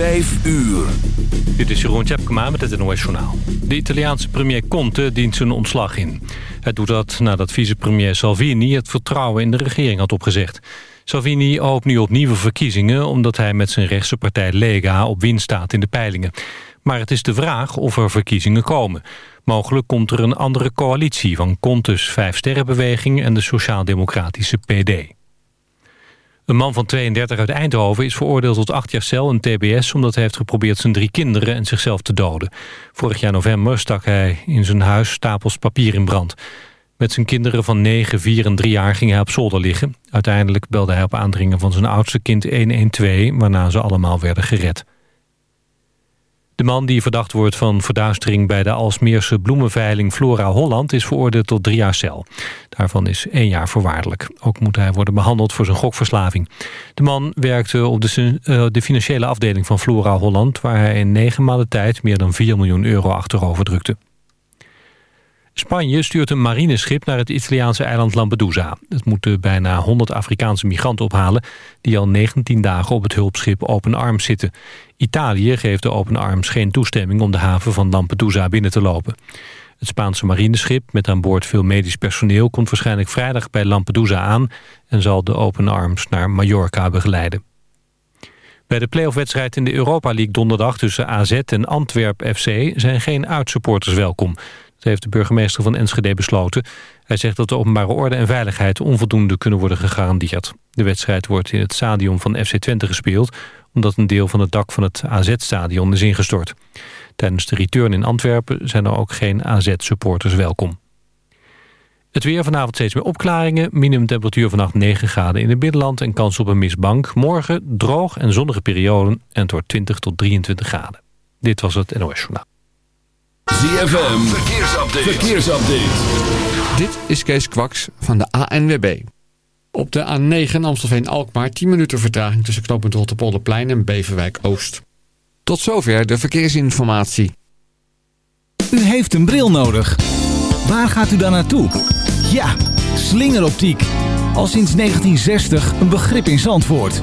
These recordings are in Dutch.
Vijf uur. Dit is Jeroen Tjepkema met het NOS Journaal. De Italiaanse premier Conte dient zijn ontslag in. Hij doet dat nadat vicepremier Salvini het vertrouwen in de regering had opgezegd. Salvini hoopt nu op nieuwe verkiezingen... omdat hij met zijn rechtse partij Lega op winst staat in de peilingen. Maar het is de vraag of er verkiezingen komen. Mogelijk komt er een andere coalitie van Contes Vijfsterrenbeweging... en de Sociaal-Democratische PD. Een man van 32 uit Eindhoven is veroordeeld tot acht jaar cel en tbs... omdat hij heeft geprobeerd zijn drie kinderen en zichzelf te doden. Vorig jaar november stak hij in zijn huis stapels papier in brand. Met zijn kinderen van 9, 4 en 3 jaar ging hij op zolder liggen. Uiteindelijk belde hij op aandringen van zijn oudste kind 112... waarna ze allemaal werden gered. De man die verdacht wordt van verduistering bij de Alsmeerse bloemenveiling Flora Holland is veroordeeld tot drie jaar cel. Daarvan is één jaar voorwaardelijk. Ook moet hij worden behandeld voor zijn gokverslaving. De man werkte op de, de financiële afdeling van Flora Holland... waar hij in negen maanden tijd meer dan 4 miljoen euro achterover drukte. Spanje stuurt een marineschip naar het Italiaanse eiland Lampedusa. Het moet de bijna 100 Afrikaanse migranten ophalen... die al 19 dagen op het hulpschip Open Arms zitten. Italië geeft de Open Arms geen toestemming... om de haven van Lampedusa binnen te lopen. Het Spaanse marineschip met aan boord veel medisch personeel... komt waarschijnlijk vrijdag bij Lampedusa aan... en zal de Open Arms naar Mallorca begeleiden. Bij de playoffwedstrijd in de Europa League donderdag tussen AZ en Antwerp FC... zijn geen uitsupporters welkom. Dat heeft de burgemeester van Enschede besloten. Hij zegt dat de openbare orde en veiligheid onvoldoende kunnen worden gegarandeerd. De wedstrijd wordt in het stadion van FC Twente gespeeld... omdat een deel van het dak van het AZ-stadion is ingestort. Tijdens de return in Antwerpen zijn er ook geen AZ-supporters welkom. Het weer vanavond steeds meer opklaringen. Minimumtemperatuur vannacht 9 graden in het binnenland en kans op een mistbank. Morgen droog en zonnige perioden en wordt 20 tot 23 graden. Dit was het NOS Journaal. ZFM, verkeersupdate. verkeersupdate. Dit is Kees Kwaks van de ANWB. Op de A9 Amstelveen-Alkmaar 10 minuten vertraging tussen knooppunt Rotterpolderplein en Beverwijk-Oost. Tot zover de verkeersinformatie. U heeft een bril nodig. Waar gaat u dan naartoe? Ja, slingeroptiek. Al sinds 1960 een begrip in Zandvoort.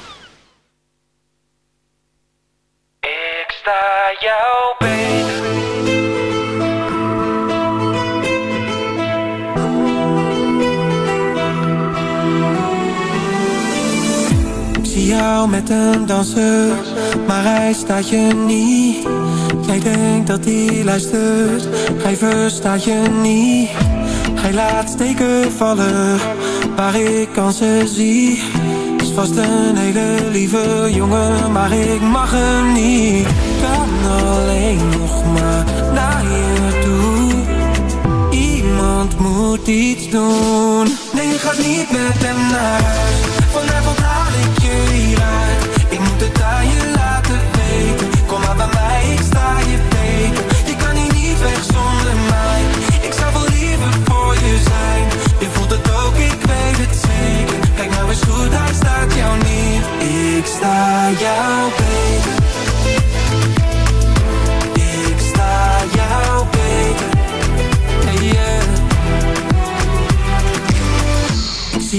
Sta jou beter. Ik zie jou met een danser, maar hij staat je niet. Jij denkt dat hij luistert, hij verstaat je niet. Hij laat steken vallen, waar ik kansen zie. Is vast een hele lieve jongen, maar ik mag hem niet kan alleen nog maar naar je toe. Iemand moet iets doen. Nee, je gaat niet met hem naar huis. Vanavond haal ik je hieruit Ik moet het aan je laten weten. Kom maar bij mij, ik sta je teken. Je kan hier niet weg zonder mij. Ik zou wel liever voor je zijn. Je voelt het ook, ik weet het zeker. Kijk nou eens goed, hij staat jou niet Ik sta jou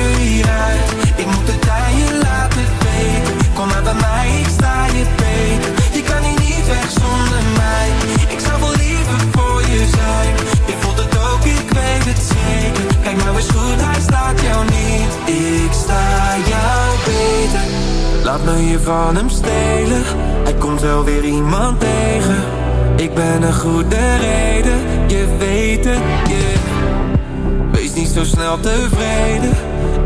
ik je moet het aan je laten weten. Kom maar bij mij, ik sta je beter. Je kan hier niet weg zonder mij. Ik zou wel liever voor je zijn. Je voelt het ook, ik weet het zeker. Kijk nou eens goed, hij staat jou niet. Ik sta jou beter. Laat me je van hem stelen. Hij komt wel weer iemand tegen. Ik ben een goede reden, je weet het, yeah. Wees niet zo snel tevreden,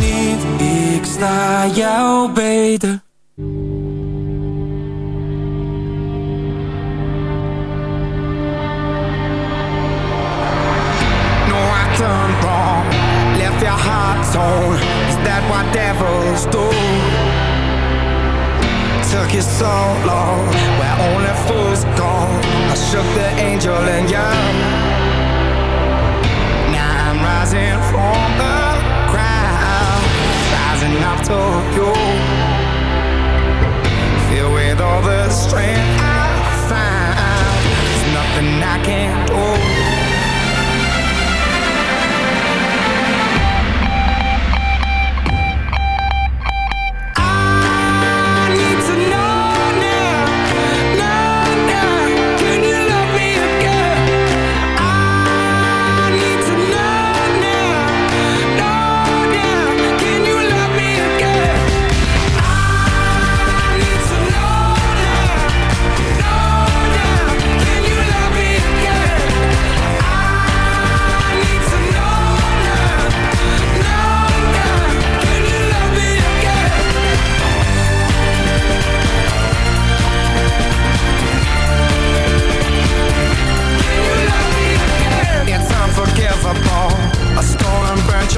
niet. Ik sta jou beter. No, I turned wrong, left your heart torn. Is that what devils do? Took you so long, where only fools go. I shook the angel and young. Now I'm rising from the rising up to you. Filled with all the strength I find, there's nothing I can't do.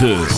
9.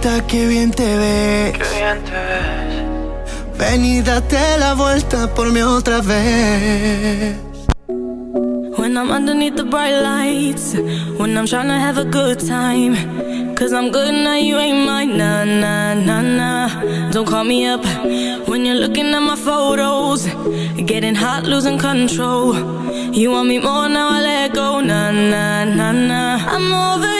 perfecta que bien te ves. Qué bien te ves. Ven y date la vuelta por mí otra vez. When I'm underneath the bright lights, when I'm trying to have a good time. Cause I'm good now, you ain't mine. Nah, nah, nah, nah. Don't call me up when you're looking at my photos. Getting hot, losing control. You want me more now, I let go. Nah, nah, nah, nah. I'm over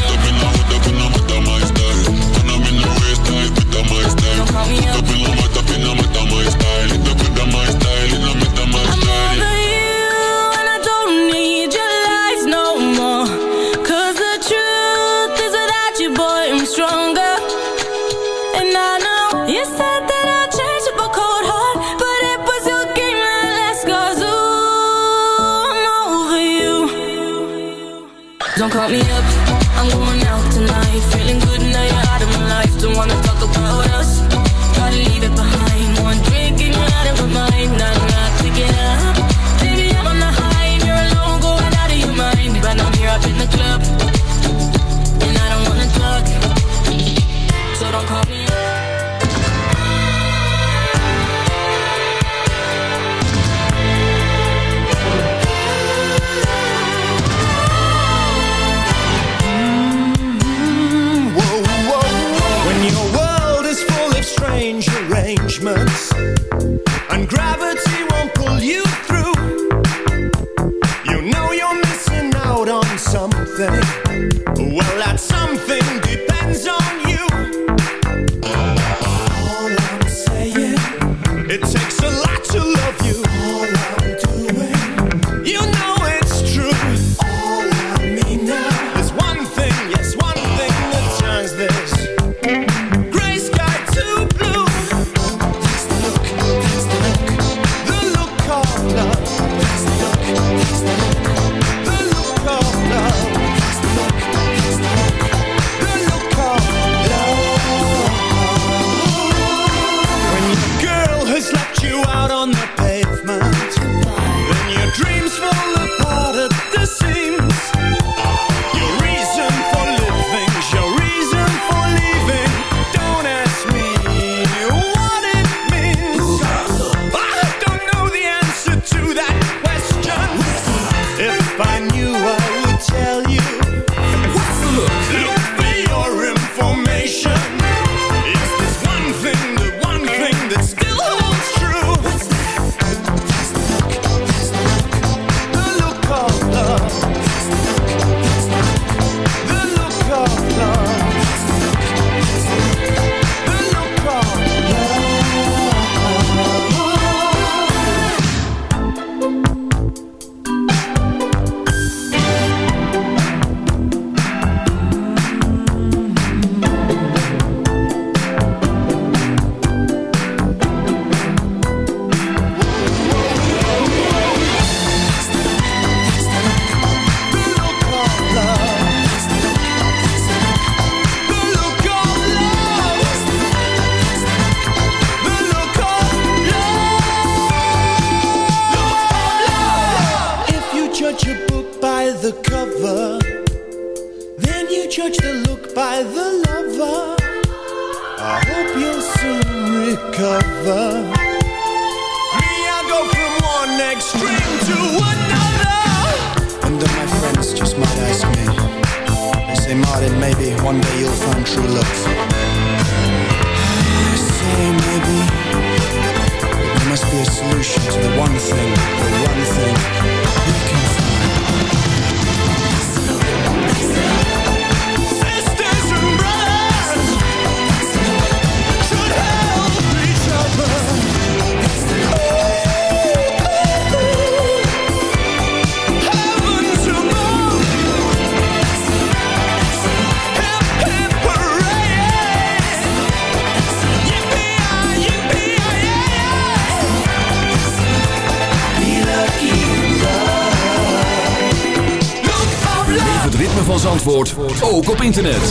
ook op internet.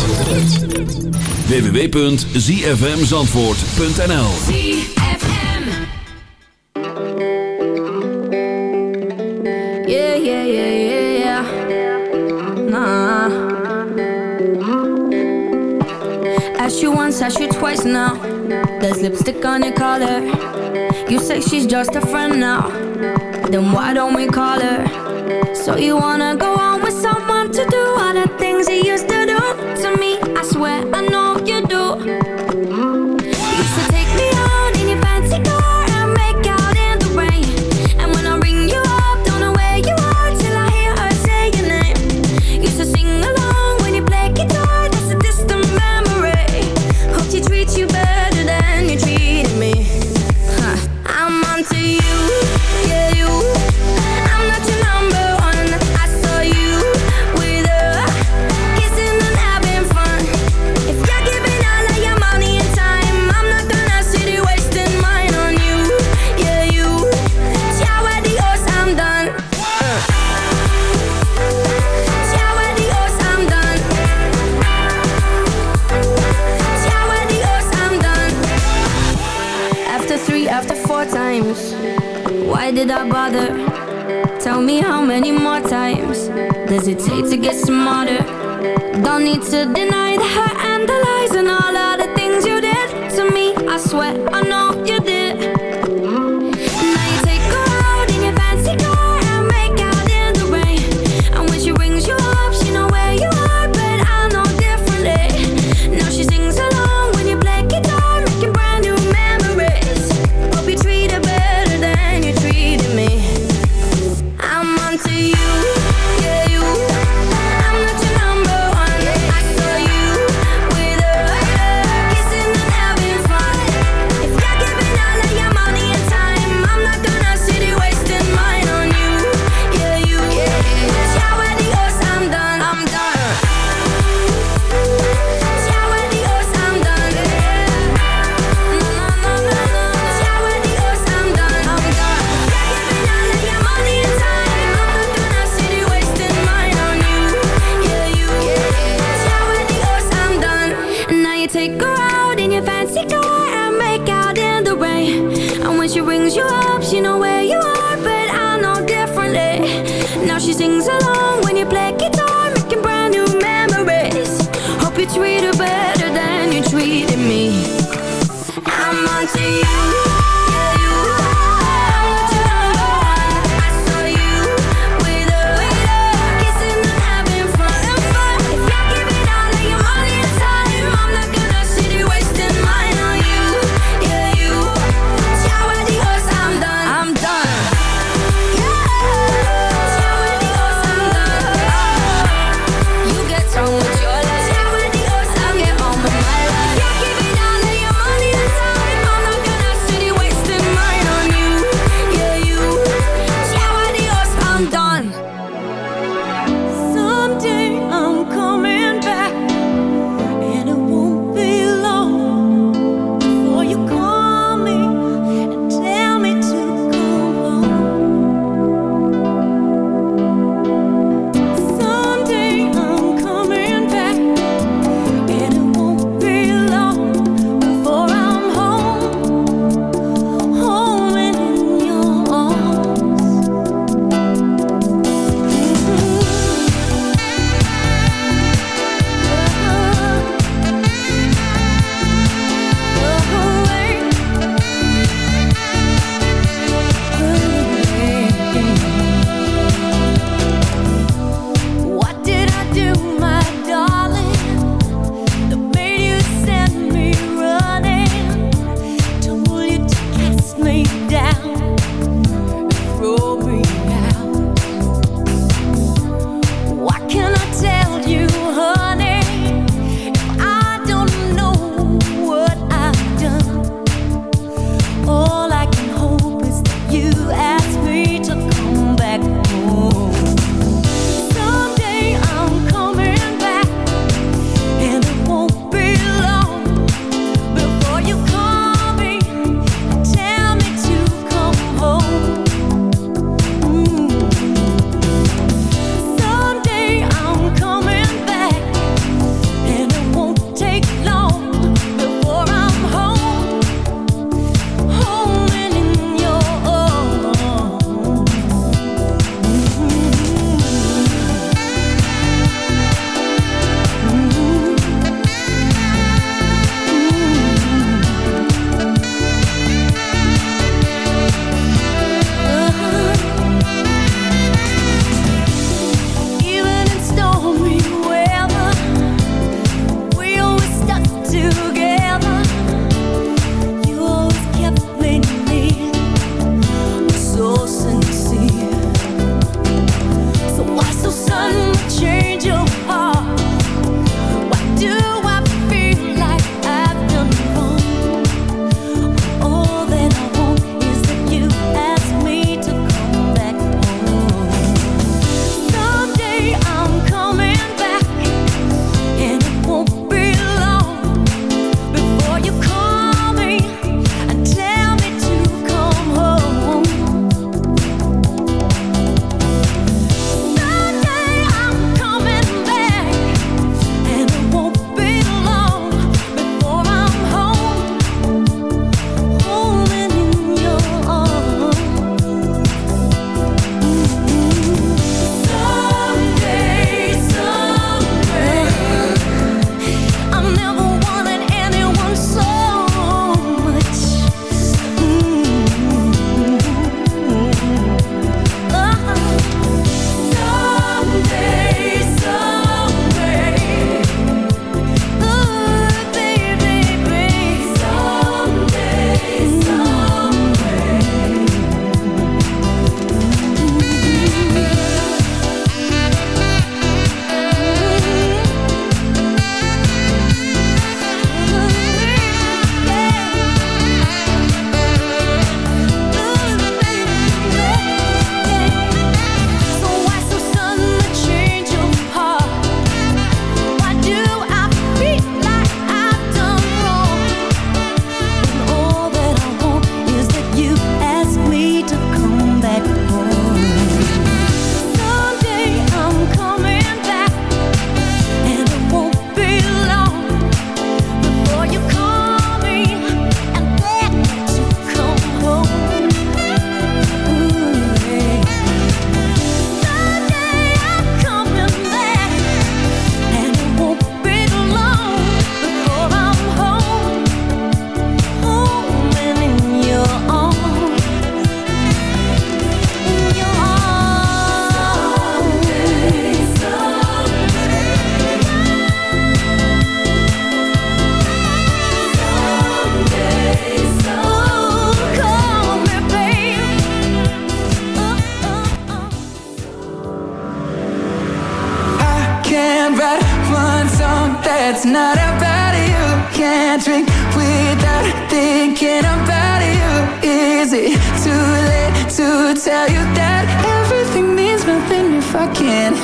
www.zfmzandvoort.nl Yeah, yeah, yeah, yeah, yeah. Nah. Asked you once, asked you twice now. There's lipstick on your collar. You say she's just a friend now. Then why don't we call her? So you wanna go on with someone?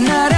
Not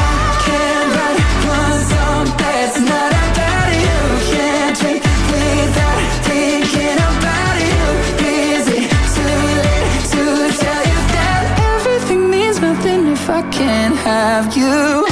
Have you? You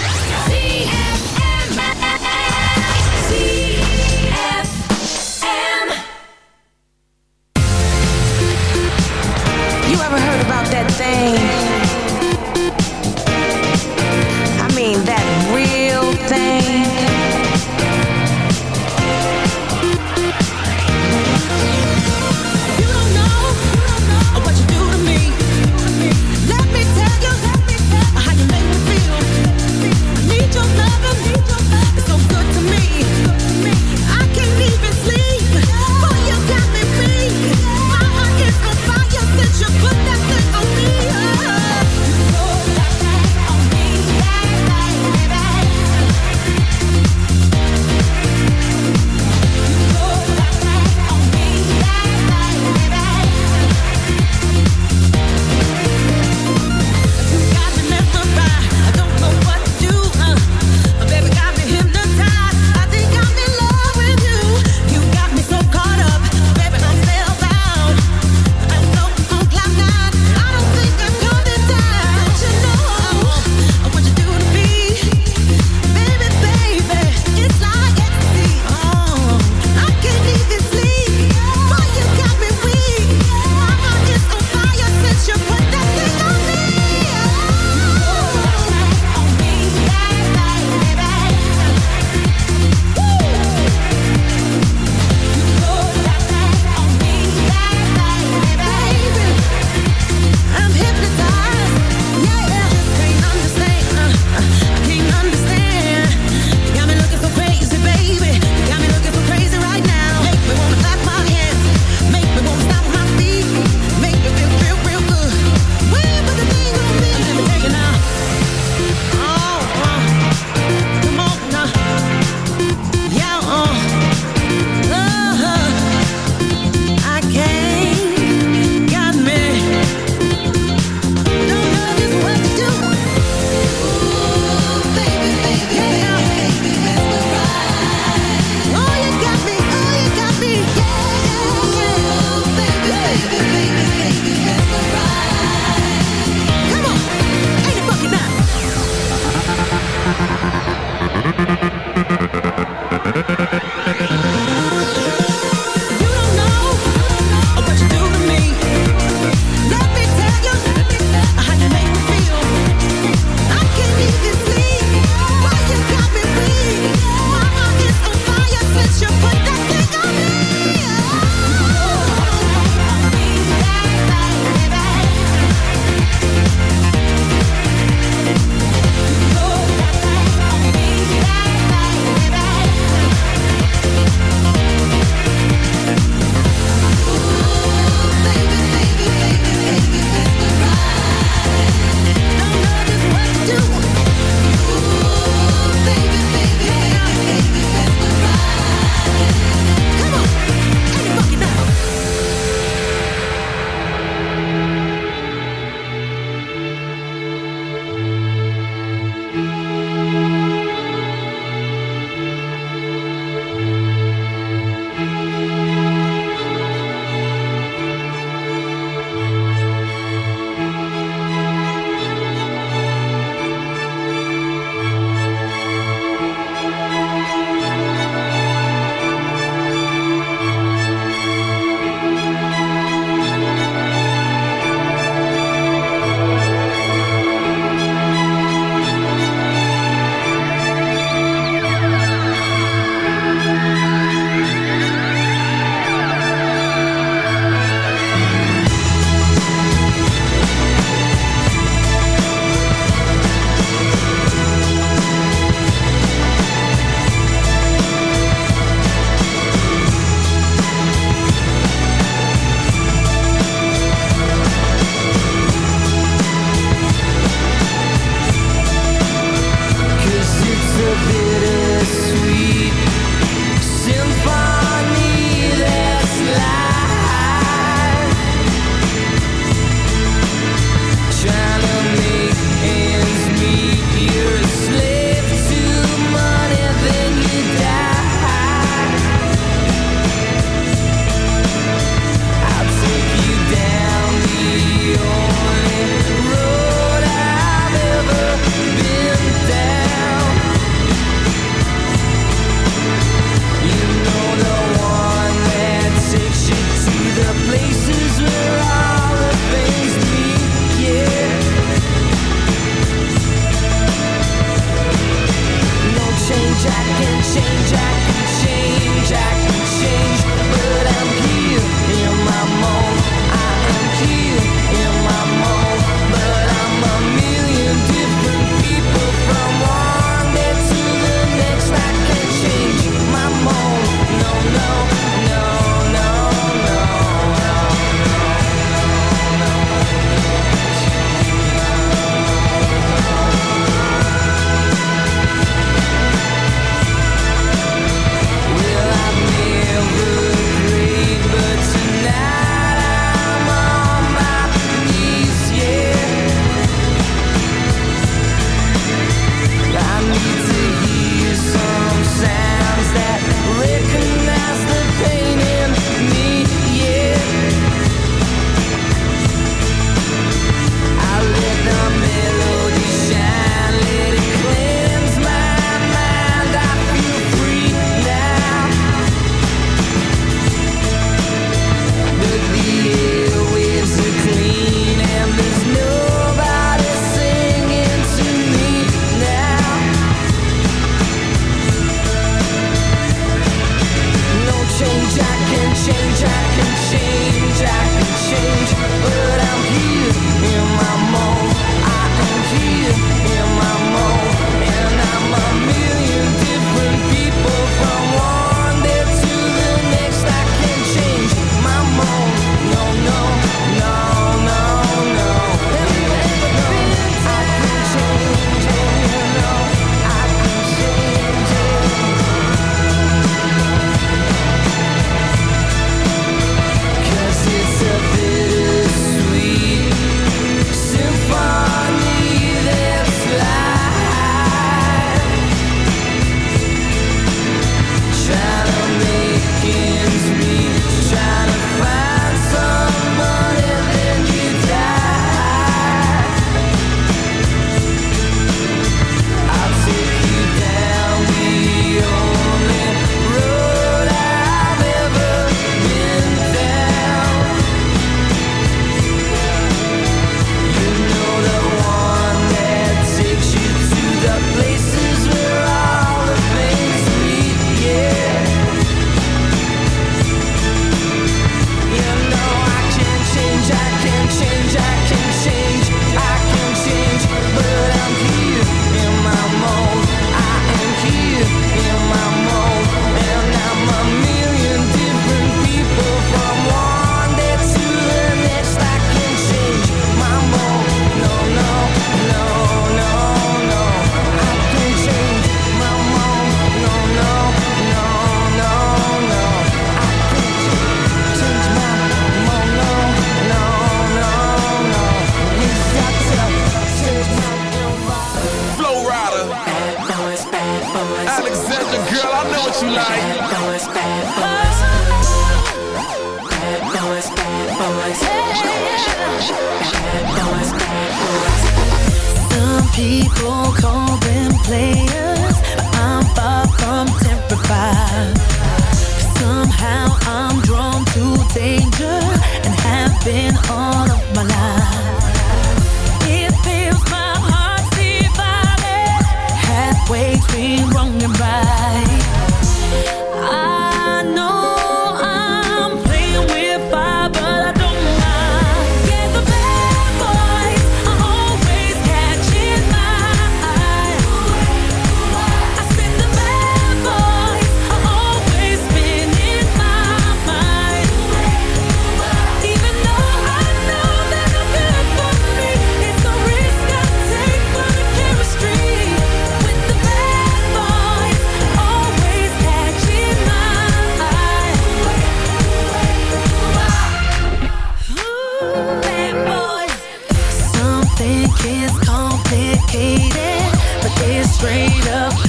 straight up.